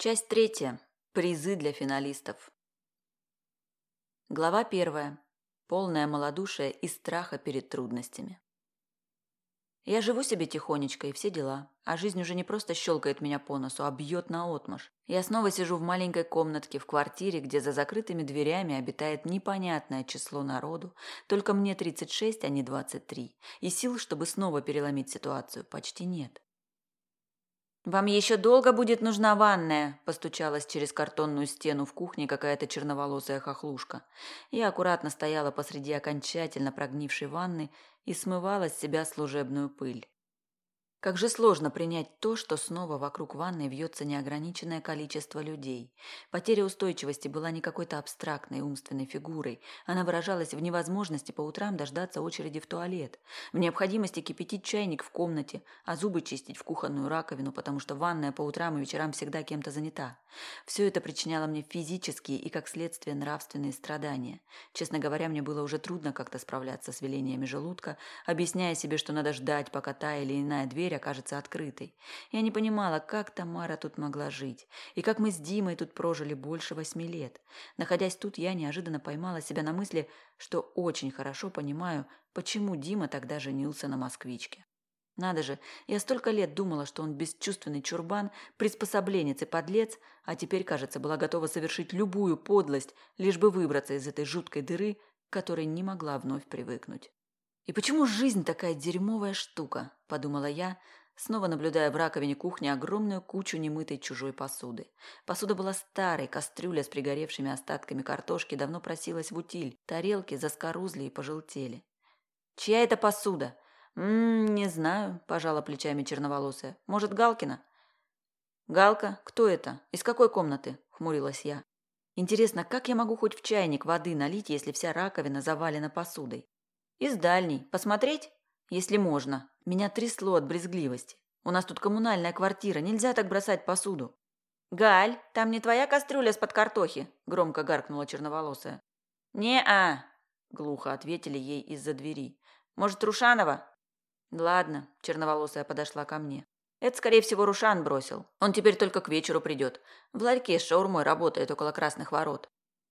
Часть третья. Призы для финалистов. Глава первая. Полное малодушие и страха перед трудностями. Я живу себе тихонечко и все дела, а жизнь уже не просто щелкает меня по носу, а бьет наотмашь. Я снова сижу в маленькой комнатке в квартире, где за закрытыми дверями обитает непонятное число народу, только мне 36, а не 23, и сил, чтобы снова переломить ситуацию, почти нет. «Вам еще долго будет нужна ванная?» – постучалась через картонную стену в кухне какая-то черноволосая хохлушка. Я аккуратно стояла посреди окончательно прогнившей ванны и смывала с себя служебную пыль. Как же сложно принять то, что снова вокруг ванной вьется неограниченное количество людей. Потеря устойчивости была не какой-то абстрактной умственной фигурой. Она выражалась в невозможности по утрам дождаться очереди в туалет, в необходимости кипятить чайник в комнате, а зубы чистить в кухонную раковину, потому что ванная по утрам и вечерам всегда кем-то занята. Все это причиняло мне физические и, как следствие, нравственные страдания. Честно говоря, мне было уже трудно как-то справляться с велениями желудка, объясняя себе, что надо ждать, пока та или иная дверь дверь окажется открытой. Я не понимала, как Тамара тут могла жить, и как мы с Димой тут прожили больше восьми лет. Находясь тут, я неожиданно поймала себя на мысли, что очень хорошо понимаю, почему Дима тогда женился на москвичке. Надо же, я столько лет думала, что он бесчувственный чурбан, приспособленец и подлец, а теперь, кажется, была готова совершить любую подлость, лишь бы выбраться из этой жуткой дыры, к которой не могла вновь привыкнуть. «И почему жизнь такая дерьмовая штука?» – подумала я, снова наблюдая в раковине кухни огромную кучу немытой чужой посуды. Посуда была старой, кастрюля с пригоревшими остатками картошки давно просилась в утиль, тарелки заскорузли и пожелтели. «Чья это посуда?» «М -м, «Не знаю», – пожала плечами черноволосая. «Может, Галкина?» «Галка? Кто это? Из какой комнаты?» – хмурилась я. «Интересно, как я могу хоть в чайник воды налить, если вся раковина завалена посудой?» «Из дальней. Посмотреть?» «Если можно. Меня трясло от брезгливости. У нас тут коммунальная квартира, нельзя так бросать посуду». «Галь, там не твоя кастрюля с-под картохи?» – громко гаркнула черноволосая. «Не-а», – глухо ответили ей из-за двери. «Может, Рушанова?» «Ладно», – черноволосая подошла ко мне. «Это, скорее всего, Рушан бросил. Он теперь только к вечеру придет. В ларьке с шаурмой работает около красных ворот.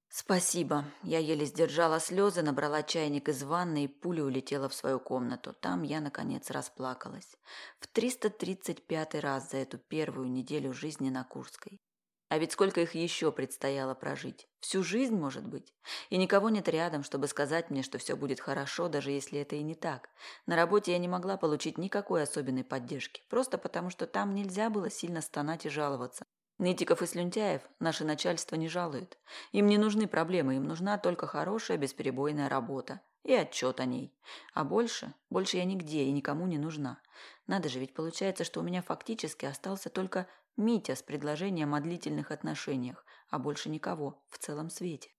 Спасибо. Я еле сдержала слезы, набрала чайник из ванны и пулей улетела в свою комнату. Там я наконец расплакалась. В 335 раз за эту первую неделю жизни на Курской. А ведь сколько их еще предстояло прожить? Всю жизнь, может быть? И никого нет рядом, чтобы сказать мне, что все будет хорошо, даже если это и не так. На работе я не могла получить никакой особенной поддержки, просто потому что там нельзя было сильно стонать и жаловаться. Нытиков и слюнтяев наше начальство не жалует. Им не нужны проблемы, им нужна только хорошая бесперебойная работа и отчет о ней. А больше, больше я нигде и никому не нужна. Надо же, ведь получается, что у меня фактически остался только Митя с предложением о длительных отношениях, а больше никого в целом свете.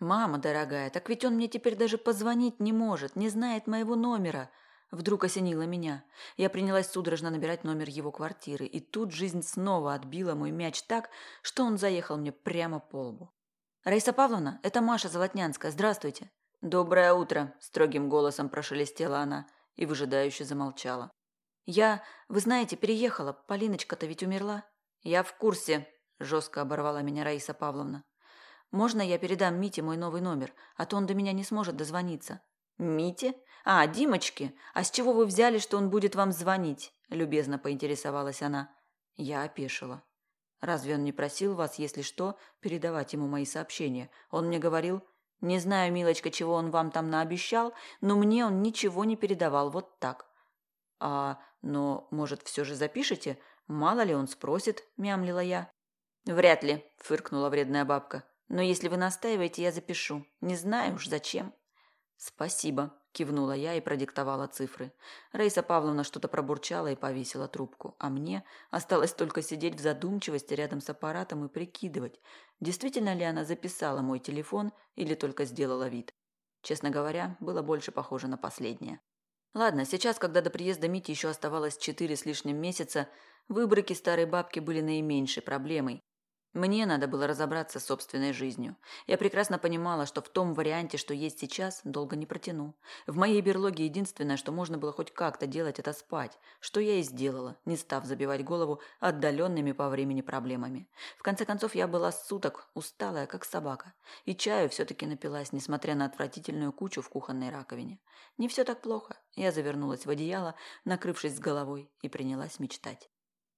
Мама дорогая, так ведь он мне теперь даже позвонить не может, не знает моего номера. Вдруг осенило меня. Я принялась судорожно набирать номер его квартиры, и тут жизнь снова отбила мой мяч так, что он заехал мне прямо по лбу. «Раиса Павловна, это Маша Золотнянская. Здравствуйте». «Доброе утро», – строгим голосом прошелестела она и выжидающе замолчала. «Я, вы знаете, переехала. Полиночка-то ведь умерла». «Я в курсе», – жестко оборвала меня Раиса Павловна. «Можно я передам Мите мой новый номер, а то он до меня не сможет дозвониться?» «Мите? А, Димочке? А с чего вы взяли, что он будет вам звонить?» – любезно поинтересовалась она. Я опешила. «Разве он не просил вас, если что, передавать ему мои сообщения? Он мне говорил, не знаю, милочка, чего он вам там наобещал, но мне он ничего не передавал, вот так». «А, но, может, все же запишете? Мало ли он спросит», – мямлила я. «Вряд ли», – фыркнула вредная бабка. «Но если вы настаиваете, я запишу. Не знаю уж зачем». «Спасибо», – кивнула я и продиктовала цифры. Раиса Павловна что-то пробурчала и повесила трубку, а мне осталось только сидеть в задумчивости рядом с аппаратом и прикидывать, действительно ли она записала мой телефон или только сделала вид. Честно говоря, было больше похоже на последнее. Ладно, сейчас, когда до приезда Мити еще оставалось четыре с лишним месяца, выборки старой бабки были наименьшей проблемой. Мне надо было разобраться с собственной жизнью. Я прекрасно понимала, что в том варианте, что есть сейчас, долго не протяну. В моей берлоге единственное, что можно было хоть как-то делать, это спать, что я и сделала, не став забивать голову отдаленными по времени проблемами. В конце концов, я была суток усталая, как собака, и чаю все-таки напилась, несмотря на отвратительную кучу в кухонной раковине. Не все так плохо. Я завернулась в одеяло, накрывшись с головой, и принялась мечтать.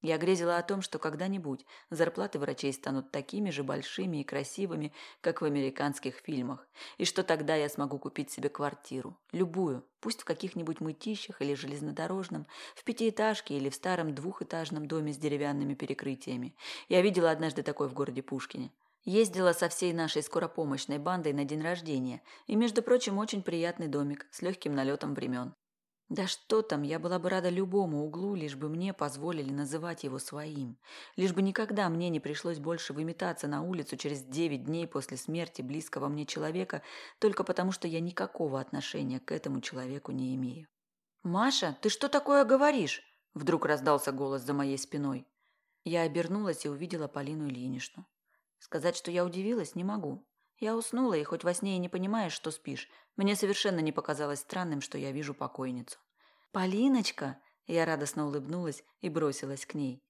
Я грезила о том, что когда-нибудь зарплаты врачей станут такими же большими и красивыми, как в американских фильмах, и что тогда я смогу купить себе квартиру, любую, пусть в каких-нибудь мытищах или железнодорожном, в пятиэтажке или в старом двухэтажном доме с деревянными перекрытиями. Я видела однажды такой в городе Пушкине. Ездила со всей нашей скоропомощной бандой на день рождения, и, между прочим, очень приятный домик с легким налетом времен. Да что там, я была бы рада любому углу, лишь бы мне позволили называть его своим. Лишь бы никогда мне не пришлось больше выметаться на улицу через девять дней после смерти близкого мне человека, только потому что я никакого отношения к этому человеку не имею. «Маша, ты что такое говоришь?» Вдруг раздался голос за моей спиной. Я обернулась и увидела Полину Ильиничну. Сказать, что я удивилась, не могу. Я уснула, и хоть во сне и не понимаешь, что спишь, мне совершенно не показалось странным, что я вижу покойницу. «Полиночка!» Я радостно улыбнулась и бросилась к ней.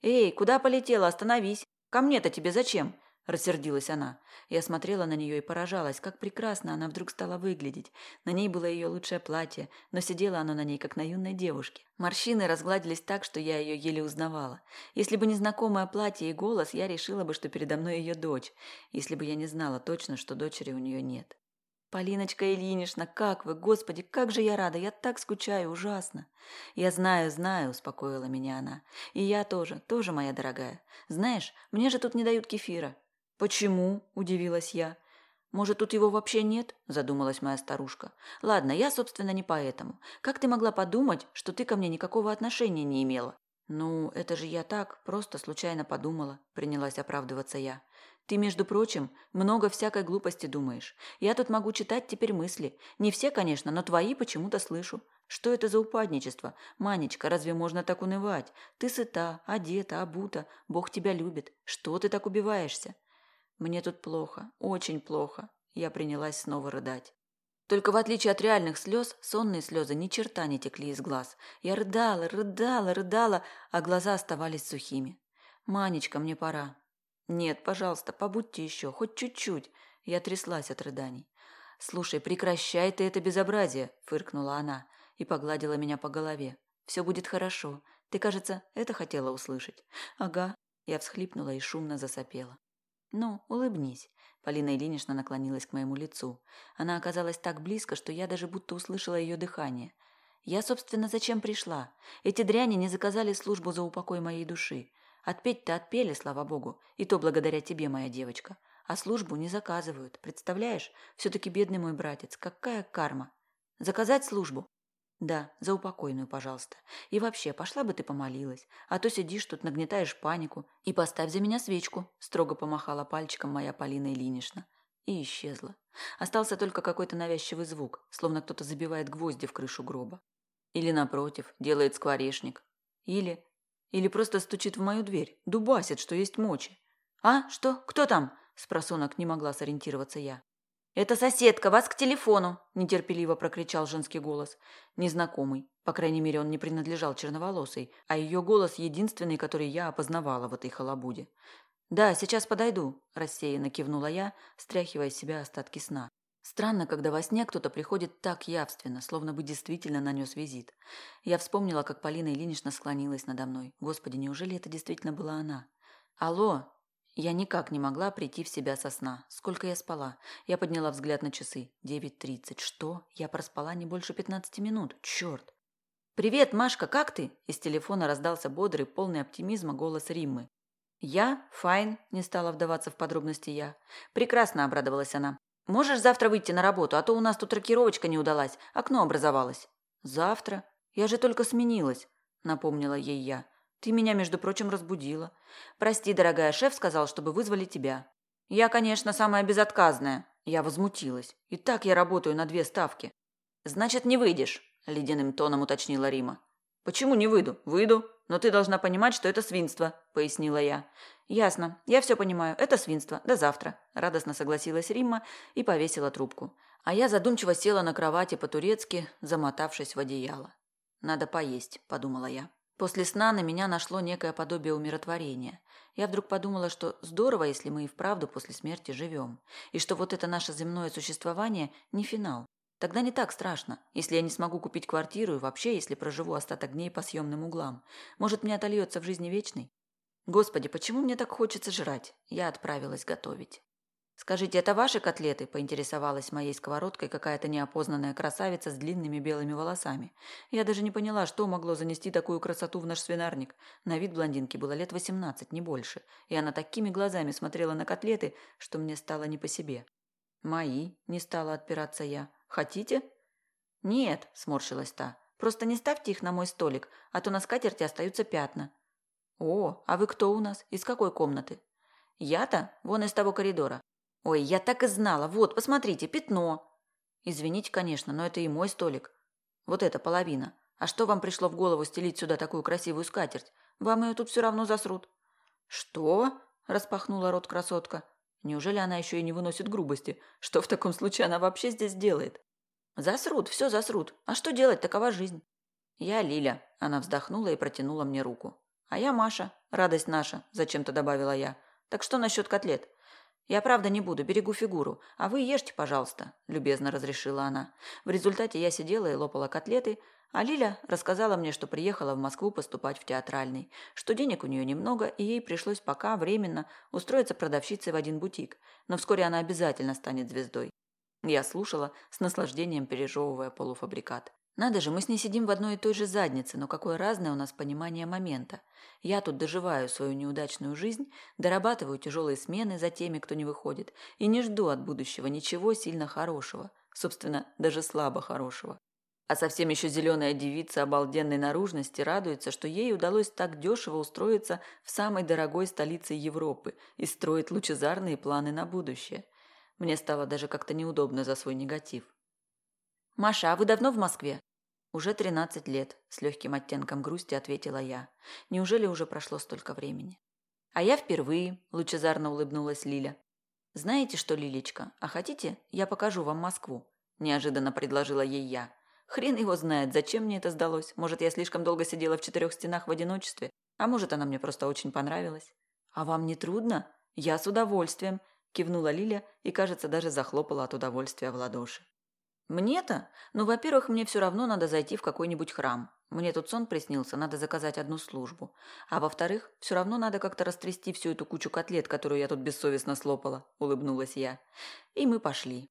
«Эй, куда полетела? Остановись! Ко мне-то тебе зачем?» Рассердилась она. Я смотрела на нее и поражалась, как прекрасно она вдруг стала выглядеть. На ней было ее лучшее платье, но сидело оно на ней, как на юной девушке. Морщины разгладились так, что я ее еле узнавала. Если бы не знакомое платье и голос, я решила бы, что передо мной ее дочь, если бы я не знала точно, что дочери у нее нет. «Полиночка Ильинична, как вы? Господи, как же я рада! Я так скучаю, ужасно!» «Я знаю, знаю», – успокоила меня она. «И я тоже, тоже, моя дорогая. Знаешь, мне же тут не дают кефира. «Почему?» – удивилась я. «Может, тут его вообще нет?» – задумалась моя старушка. «Ладно, я, собственно, не поэтому. Как ты могла подумать, что ты ко мне никакого отношения не имела?» «Ну, это же я так, просто случайно подумала», – принялась оправдываться я. «Ты, между прочим, много всякой глупости думаешь. Я тут могу читать теперь мысли. Не все, конечно, но твои почему-то слышу. Что это за упадничество? Манечка, разве можно так унывать? Ты сыта, одета, обута, Бог тебя любит. Что ты так убиваешься?» Мне тут плохо, очень плохо. Я принялась снова рыдать. Только в отличие от реальных слез, сонные слезы ни черта не текли из глаз. Я рыдала, рыдала, рыдала, а глаза оставались сухими. «Манечка, мне пора». «Нет, пожалуйста, побудьте еще, хоть чуть-чуть». Я тряслась от рыданий. «Слушай, прекращай ты это безобразие», – фыркнула она и погладила меня по голове. «Все будет хорошо. Ты, кажется, это хотела услышать». «Ага». Я всхлипнула и шумно засопела. «Ну, улыбнись». Полина Ильинична наклонилась к моему лицу. Она оказалась так близко, что я даже будто услышала ее дыхание. «Я, собственно, зачем пришла? Эти дряни не заказали службу за упокой моей души. Отпеть-то отпели, слава богу, и то благодаря тебе, моя девочка. А службу не заказывают, представляешь? Все-таки бедный мой братец, какая карма. Заказать службу? Да, за упокойную, пожалуйста. И вообще, пошла бы ты помолилась, а то сидишь тут, нагнетаешь панику. И поставь за меня свечку, строго помахала пальчиком моя Полина Ильинична. И исчезла. Остался только какой-то навязчивый звук, словно кто-то забивает гвозди в крышу гроба. Или, напротив, делает скворечник. Или... Или просто стучит в мою дверь, дубасит, что есть мочи. «А? Что? Кто там?» С просонок не могла сориентироваться я. «Это соседка, вас к телефону!» – нетерпеливо прокричал женский голос. Незнакомый. По крайней мере, он не принадлежал черноволосой, а ее голос единственный, который я опознавала в этой халабуде. «Да, сейчас подойду», – рассеянно кивнула я, стряхивая с себя остатки сна. Странно, когда во сне кто-то приходит так явственно, словно бы действительно нанес визит. Я вспомнила, как Полина Ильинична склонилась надо мной. Господи, неужели это действительно была она? «Алло!» Я никак не могла прийти в себя со сна. Сколько я спала? Я подняла взгляд на часы. Девять тридцать. Что? Я проспала не больше пятнадцати минут. Черт. «Привет, Машка, как ты?» Из телефона раздался бодрый, полный оптимизма голос Риммы. «Я? Файн», – не стала вдаваться в подробности я. «Прекрасно», – обрадовалась она. «Можешь завтра выйти на работу, а то у нас тут рокировочка не удалась, окно образовалось». «Завтра? Я же только сменилась», – напомнила ей я. Ты меня, между прочим, разбудила. Прости, дорогая, шеф сказал, чтобы вызвали тебя. Я, конечно, самая безотказная. Я возмутилась. И так я работаю на две ставки. Значит, не выйдешь, ледяным тоном уточнила Рима. Почему не выйду? Выйду, Но ты должна понимать, что это свинство, пояснила я. Ясно. Я все понимаю. Это свинство. До завтра, радостно согласилась Римма и повесила трубку. А я задумчиво села на кровати по-турецки, замотавшись в одеяло. Надо поесть, подумала я. После сна на меня нашло некое подобие умиротворения. Я вдруг подумала, что здорово, если мы и вправду после смерти живем, и что вот это наше земное существование не финал. Тогда не так страшно, если я не смогу купить квартиру и вообще, если проживу остаток дней по съемным углам. Может, мне отольется в жизни вечной? Господи, почему мне так хочется жрать? Я отправилась готовить. «Скажите, это ваши котлеты?» – поинтересовалась моей сковородкой какая-то неопознанная красавица с длинными белыми волосами. Я даже не поняла, что могло занести такую красоту в наш свинарник. На вид блондинки было лет восемнадцать, не больше, и она такими глазами смотрела на котлеты, что мне стало не по себе. «Мои», – не стала отпираться я. Хотите?» «Нет», – сморщилась та. «Просто не ставьте их на мой столик, а то на скатерти остаются пятна». «О, а вы кто у нас? Из какой комнаты?» «Я-то? Вон из того коридора». «Ой, я так и знала. Вот, посмотрите, пятно». «Извините, конечно, но это и мой столик. Вот эта половина. А что вам пришло в голову стелить сюда такую красивую скатерть? Вам ее тут все равно засрут». «Что?» – распахнула рот красотка. Неужели она еще и не выносит грубости? Что в таком случае она вообще здесь делает? Засрут, все засрут. А что делать, такова жизнь. Я Лиля. Она вздохнула и протянула мне руку. А я Маша. Радость наша, зачем-то добавила я. Так что насчет котлет? Я правда не буду, берегу фигуру. А вы ешьте, пожалуйста, любезно разрешила она. В результате я сидела и лопала котлеты, а Лиля рассказала мне, что приехала в Москву поступать в театральный, что денег у нее немного, и ей пришлось пока временно устроиться продавщицей в один бутик, но вскоре она обязательно станет звездой. Я слушала, с наслаждением пережевывая полуфабрикат. Надо же, мы с ней сидим в одной и той же заднице, но какое разное у нас понимание момента. Я тут доживаю свою неудачную жизнь, дорабатываю тяжелые смены за теми, кто не выходит, и не жду от будущего ничего сильно хорошего, собственно, даже слабо хорошего. А совсем еще зеленая девица обалденной наружности радуется, что ей удалось так дешево устроиться в самой дорогой столице Европы и строит лучезарные планы на будущее. Мне стало даже как-то неудобно за свой негатив. «Маша, а вы давно в Москве?» «Уже тринадцать лет», – с легким оттенком грусти ответила я. «Неужели уже прошло столько времени?» «А я впервые», – лучезарно улыбнулась Лиля. «Знаете что, Лилечка, а хотите, я покажу вам Москву?» – неожиданно предложила ей я. Хрен его знает, зачем мне это сдалось. Может, я слишком долго сидела в четырех стенах в одиночестве, а может, она мне просто очень понравилась. А вам не трудно? Я с удовольствием, кивнула Лиля и, кажется, даже захлопала от удовольствия в ладоши. Мне-то? Ну, во-первых, мне все равно надо зайти в какой-нибудь храм. Мне тут сон приснился, надо заказать одну службу. А во-вторых, все равно надо как-то растрясти всю эту кучу котлет, которую я тут бессовестно слопала, улыбнулась я. И мы пошли.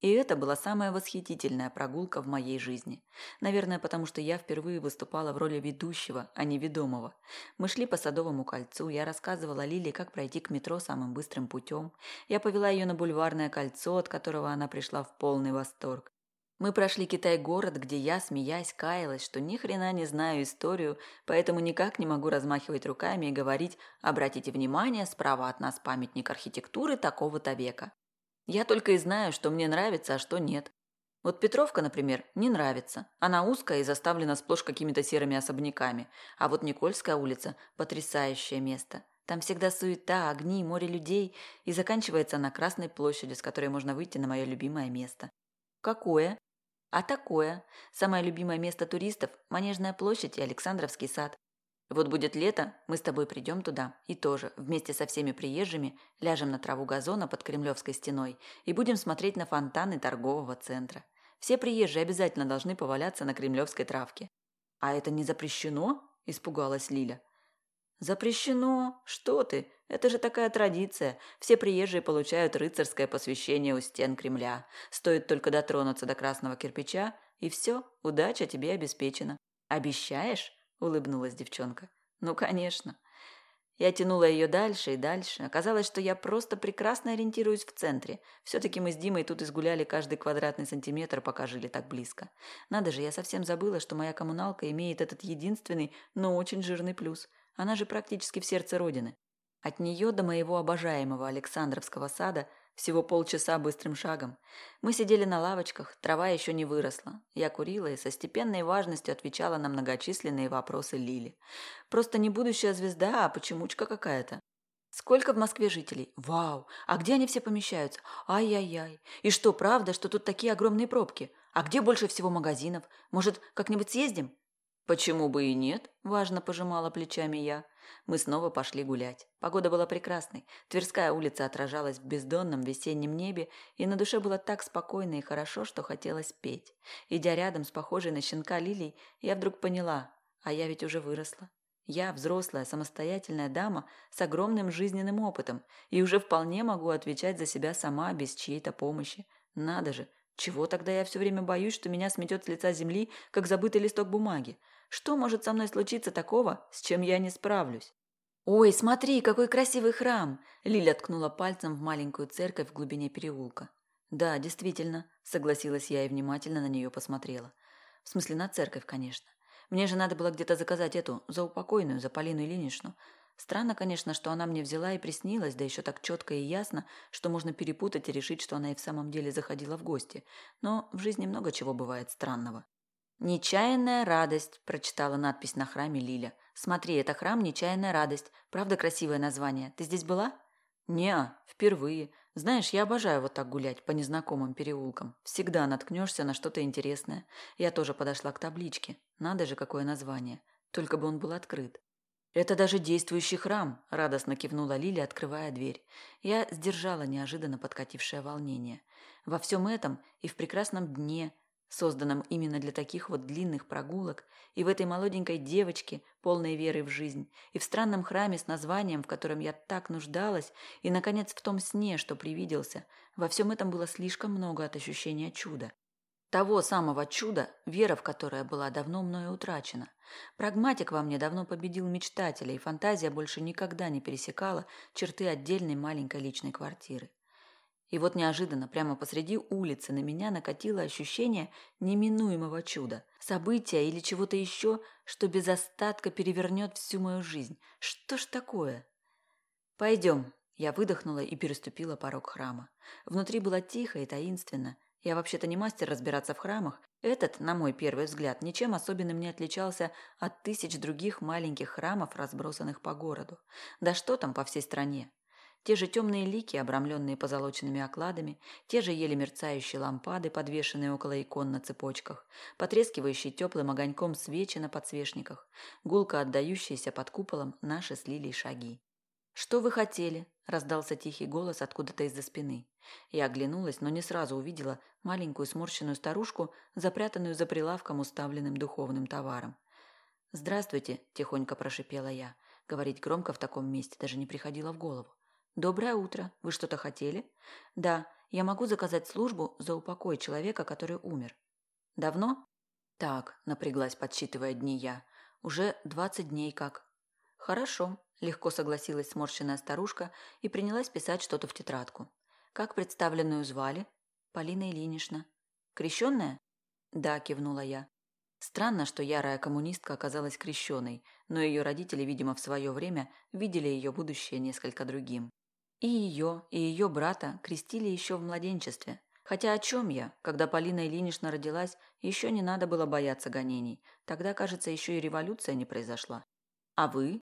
И это была самая восхитительная прогулка в моей жизни. Наверное, потому что я впервые выступала в роли ведущего, а не ведомого. Мы шли по Садовому кольцу, я рассказывала Лиле, как пройти к метро самым быстрым путем. Я повела ее на бульварное кольцо, от которого она пришла в полный восторг. Мы прошли Китай-город, где я, смеясь, каялась, что ни хрена не знаю историю, поэтому никак не могу размахивать руками и говорить «Обратите внимание, справа от нас памятник архитектуры такого-то века». Я только и знаю, что мне нравится, а что нет. Вот Петровка, например, не нравится. Она узкая и заставлена сплошь какими-то серыми особняками. А вот Никольская улица – потрясающее место. Там всегда суета, огни, море людей. И заканчивается на Красной площади, с которой можно выйти на мое любимое место. Какое? А такое. Самое любимое место туристов – Манежная площадь и Александровский сад. Вот будет лето, мы с тобой придем туда и тоже, вместе со всеми приезжими, ляжем на траву газона под Кремлевской стеной и будем смотреть на фонтаны торгового центра. Все приезжие обязательно должны поваляться на кремлевской травке. «А это не запрещено?» – испугалась Лиля. «Запрещено? Что ты? Это же такая традиция. Все приезжие получают рыцарское посвящение у стен Кремля. Стоит только дотронуться до красного кирпича, и все, удача тебе обеспечена. Обещаешь?» улыбнулась девчонка. Ну, конечно. Я тянула ее дальше и дальше. Оказалось, что я просто прекрасно ориентируюсь в центре. Все-таки мы с Димой тут изгуляли каждый квадратный сантиметр, пока жили так близко. Надо же, я совсем забыла, что моя коммуналка имеет этот единственный, но очень жирный плюс. Она же практически в сердце Родины. От нее до моего обожаемого Александровского сада Всего полчаса быстрым шагом. Мы сидели на лавочках, трава еще не выросла. Я курила и со степенной важностью отвечала на многочисленные вопросы Лили. Просто не будущая звезда, а почемучка какая-то. Сколько в Москве жителей? Вау! А где они все помещаются? Ай-яй-яй. И что, правда, что тут такие огромные пробки? А где больше всего магазинов? Может, как-нибудь съездим? Почему бы и нет? Важно пожимала плечами я. Мы снова пошли гулять. Погода была прекрасной. Тверская улица отражалась в бездонном весеннем небе, и на душе было так спокойно и хорошо, что хотелось петь. Идя рядом с похожей на щенка Лилей, я вдруг поняла, а я ведь уже выросла. Я взрослая, самостоятельная дама с огромным жизненным опытом и уже вполне могу отвечать за себя сама без чьей-то помощи. Надо же, чего тогда я все время боюсь, что меня сметет с лица земли, как забытый листок бумаги? Что может со мной случиться такого, с чем я не справлюсь? «Ой, смотри, какой красивый храм!» Лиля ткнула пальцем в маленькую церковь в глубине переулка. «Да, действительно», — согласилась я и внимательно на нее посмотрела. «В смысле, на церковь, конечно. Мне же надо было где-то заказать эту, заупокойную, за Полину Ильиничну. Странно, конечно, что она мне взяла и приснилась, да еще так четко и ясно, что можно перепутать и решить, что она и в самом деле заходила в гости. Но в жизни много чего бывает странного. «Нечаянная радость», – прочитала надпись на храме Лиля. «Смотри, это храм «Нечаянная радость». Правда красивое название? Ты здесь была?» «Не, впервые. Знаешь, я обожаю вот так гулять по незнакомым переулкам. Всегда наткнешься на что-то интересное. Я тоже подошла к табличке. Надо же, какое название. Только бы он был открыт. «Это даже действующий храм», – радостно кивнула Лиля, открывая дверь. Я сдержала неожиданно подкатившее волнение. Во всем этом и в прекрасном дне, созданном именно для таких вот длинных прогулок, и в этой молоденькой девочке, полной веры в жизнь, и в странном храме с названием, в котором я так нуждалась, и, наконец, в том сне, что привиделся, во всем этом было слишком много от ощущения чуда. Того самого чуда, вера в которое была давно мною утрачена. Прагматик во мне давно победил мечтателя, и фантазия больше никогда не пересекала черты отдельной маленькой личной квартиры. И вот неожиданно, прямо посреди улицы, на меня накатило ощущение неминуемого чуда. События или чего-то еще, что без остатка перевернет всю мою жизнь. Что ж такое? «Пойдем», я выдохнула и переступила порог храма. Внутри было тихо и таинственно, я вообще-то не мастер разбираться в храмах. Этот, на мой первый взгляд, ничем особенным не отличался от тысяч других маленьких храмов, разбросанных по городу. Да что там по всей стране? Те же темные лики, обрамленные позолоченными окладами, те же еле мерцающие лампады, подвешенные около икон на цепочках, потрескивающие теплым огоньком свечи на подсвечниках, гулко отдающиеся под куполом наши с шаги. «Что вы хотели?» – раздался тихий голос откуда-то из-за спины. Я оглянулась, но не сразу увидела маленькую сморщенную старушку, запрятанную за прилавком, уставленным духовным товаром. «Здравствуйте», – тихонько прошипела я. Говорить громко в таком месте даже не приходило в голову. «Доброе утро. Вы что-то хотели?» «Да, я могу заказать службу за упокой человека, который умер». «Давно?» «Так», – напряглась, подсчитывая дни я. «Уже двадцать дней как». «Хорошо», Легко согласилась сморщенная старушка и принялась писать что-то в тетрадку. Как представленную звали? Полина Ильинична. Крещенная? Да, кивнула я. Странно, что ярая коммунистка оказалась крещенной, но ее родители, видимо, в свое время видели ее будущее несколько другим. И ее, и ее брата крестили еще в младенчестве. Хотя о чем я? Когда Полина Ильинична родилась, еще не надо было бояться гонений. Тогда, кажется, еще и революция не произошла. А вы?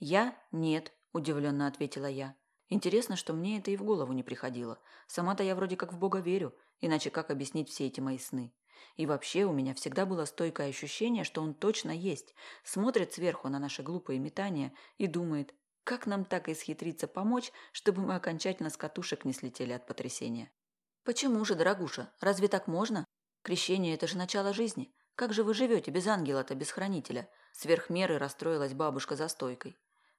«Я? Нет», – удивленно ответила я. «Интересно, что мне это и в голову не приходило. Сама-то я вроде как в Бога верю, иначе как объяснить все эти мои сны? И вообще у меня всегда было стойкое ощущение, что он точно есть, смотрит сверху на наши глупые метания и думает, как нам так исхитриться помочь, чтобы мы окончательно с катушек не слетели от потрясения. Почему же, дорогуша, разве так можно? Крещение – это же начало жизни. Как же вы живете без ангела-то, без хранителя? Сверх меры расстроилась бабушка за стойкой.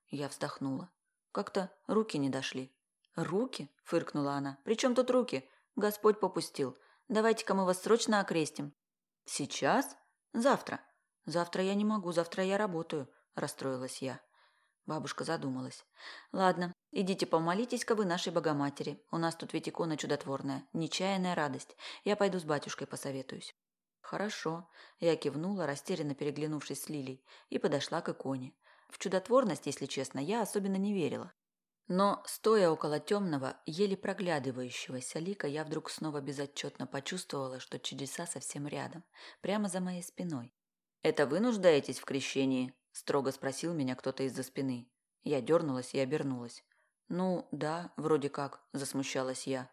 Я вздохнула. Как-то руки не дошли. «Руки?» – фыркнула она. «При чем тут руки? Господь попустил. Давайте-ка мы вас срочно окрестим». «Сейчас? Завтра?» «Завтра я не могу, завтра я работаю», – расстроилась я. Бабушка задумалась. «Ладно, идите помолитесь-ка вы нашей Богоматери. У нас тут ведь икона чудотворная, нечаянная радость. Я пойду с батюшкой посоветуюсь». «Хорошо», – я кивнула, растерянно переглянувшись с Лилей, и подошла к иконе. В чудотворность, если честно, я особенно не верила. Но, стоя около темного, еле проглядывающегося лика, я вдруг снова безотчетно почувствовала, что чудеса совсем рядом, прямо за моей спиной. «Это вы нуждаетесь в крещении?» – строго спросил меня кто-то из-за спины. Я дернулась и обернулась. «Ну, да, вроде как», – засмущалась я.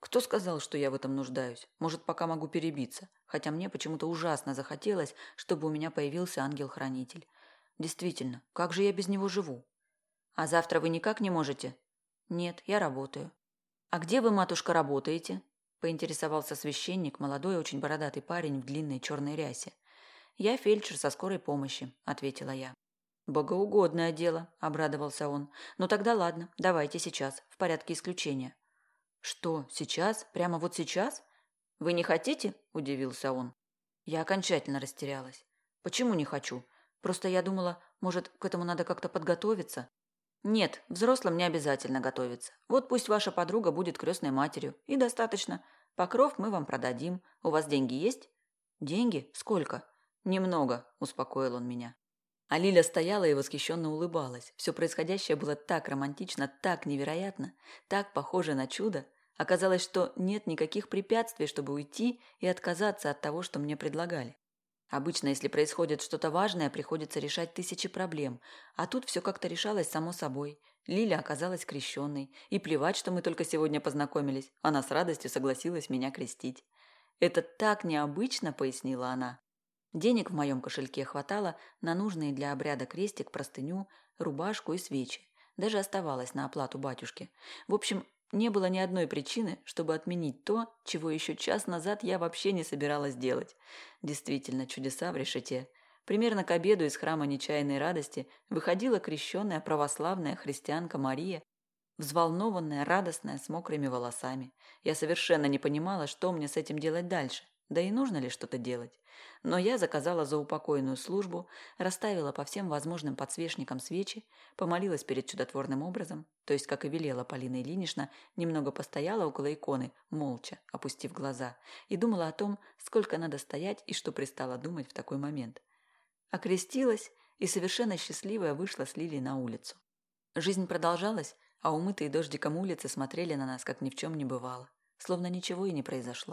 «Кто сказал, что я в этом нуждаюсь? Может, пока могу перебиться, хотя мне почему-то ужасно захотелось, чтобы у меня появился ангел-хранитель. Действительно, как же я без него живу?» А завтра вы никак не можете? Нет, я работаю. А где вы, матушка, работаете? Поинтересовался священник, молодой, очень бородатый парень в длинной черной рясе. Я фельдшер со скорой помощи, ответила я. Богоугодное дело, обрадовался он. Ну тогда ладно, давайте сейчас, в порядке исключения. Что, сейчас? Прямо вот сейчас? Вы не хотите? удивился он. Я окончательно растерялась. Почему не хочу? Просто я думала, может, к этому надо как-то подготовиться. Нет, взрослым не обязательно готовиться. Вот пусть ваша подруга будет крестной матерью. И достаточно. Покров мы вам продадим. У вас деньги есть? Деньги? Сколько? Немного, успокоил он меня. А Лиля стояла и восхищенно улыбалась. Все происходящее было так романтично, так невероятно, так похоже на чудо. Оказалось, что нет никаких препятствий, чтобы уйти и отказаться от того, что мне предлагали. Обычно, если происходит что-то важное, приходится решать тысячи проблем, а тут все как-то решалось само собой. Лиля оказалась крещенной, и плевать, что мы только сегодня познакомились, она с радостью согласилась меня крестить. «Это так необычно», — пояснила она. Денег в моем кошельке хватало на нужные для обряда крестик, простыню, рубашку и свечи. Даже оставалось на оплату батюшки. В общем, не было ни одной причины, чтобы отменить то, чего еще час назад я вообще не собиралась делать. Действительно, чудеса в решете. Примерно к обеду из храма Нечаянной Радости выходила крещенная православная христианка Мария, взволнованная, радостная, с мокрыми волосами. Я совершенно не понимала, что мне с этим делать дальше. Да и нужно ли что-то делать? Но я заказала заупокойную службу, расставила по всем возможным подсвечникам свечи, помолилась перед чудотворным образом, то есть, как и велела Полина Ильинична, немного постояла около иконы, молча, опустив глаза, и думала о том, сколько надо стоять и что пристала думать в такой момент. Окрестилась и совершенно счастливая вышла с Лилией на улицу. Жизнь продолжалась, а умытые дождиком улицы смотрели на нас, как ни в чем не бывало, словно ничего и не произошло.